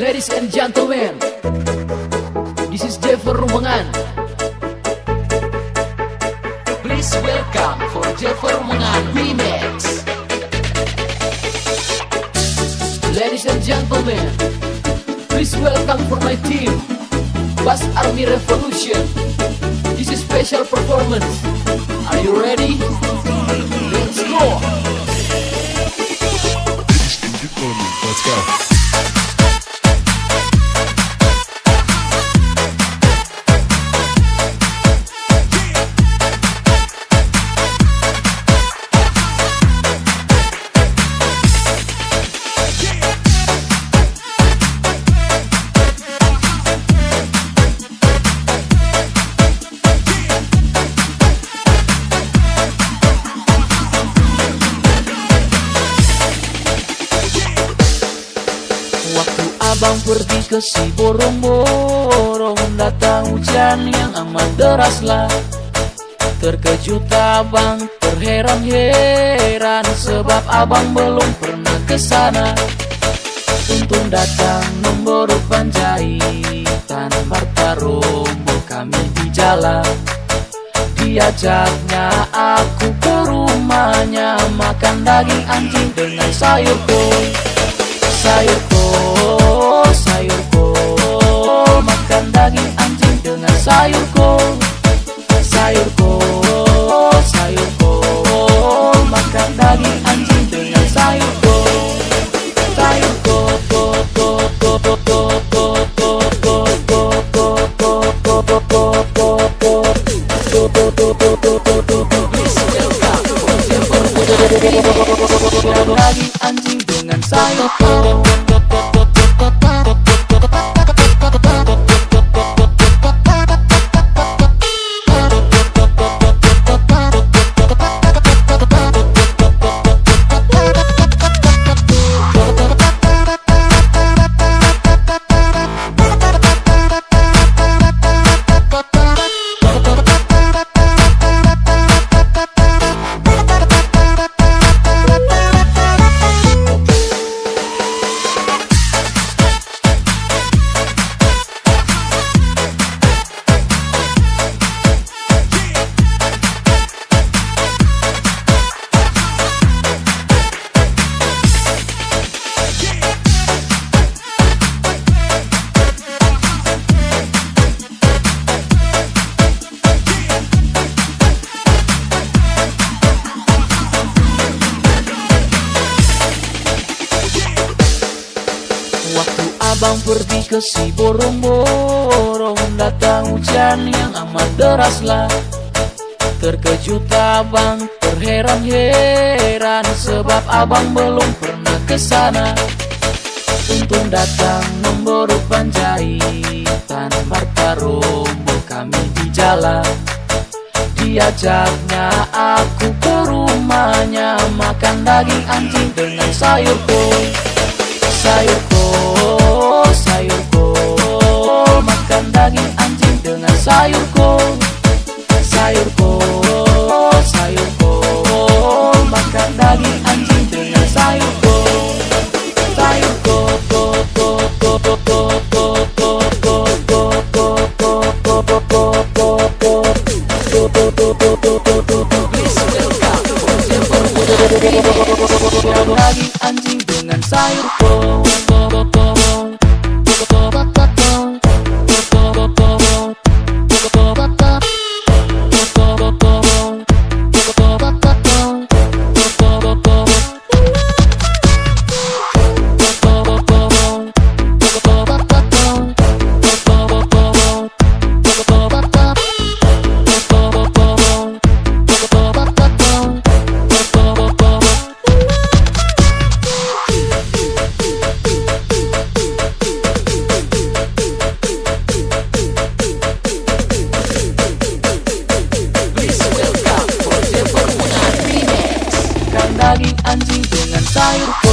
Ladies and gentlemen, this is Jeffer Rumangan. Please welcome for Jeffer Rumangan Remix. Ladies and gentlemen, please welcome for my team, Bass Army Revolution. This is special performance. Are you ready? Let's go! Go. Abang pergi ke si borong-borong Datang hujan yang amat deraslah. Terkejut abang, terheran-heran. Sebab abang belum pernah ke sana. Untung datang nomor panjaitan Marta Romo kami di jalan. Diajaknya aku ke rumahnya. Makan daging anjing dengan sayur kol Sayur kol, anjing dengan sayur abang pergi ke si borong-borong Datang hujan yang amat deraslah Terkejut abang, terheran-heran. Sebab abang belum pernah ke sana. Untung datang nomor panjaitan Marta Romo kami di jalan. Diajaknya aku ke rumahnya. Makan daging anjing dengan sayur kol Sayur kol, kol, kol, kol, kol, kol, kol, kol, kol, kol, kol, kol, kol, kol, kol. Kol, kol, kol, kol, kol, kol, kol, kol. Please welcome Daging anjing dengan sayur kol side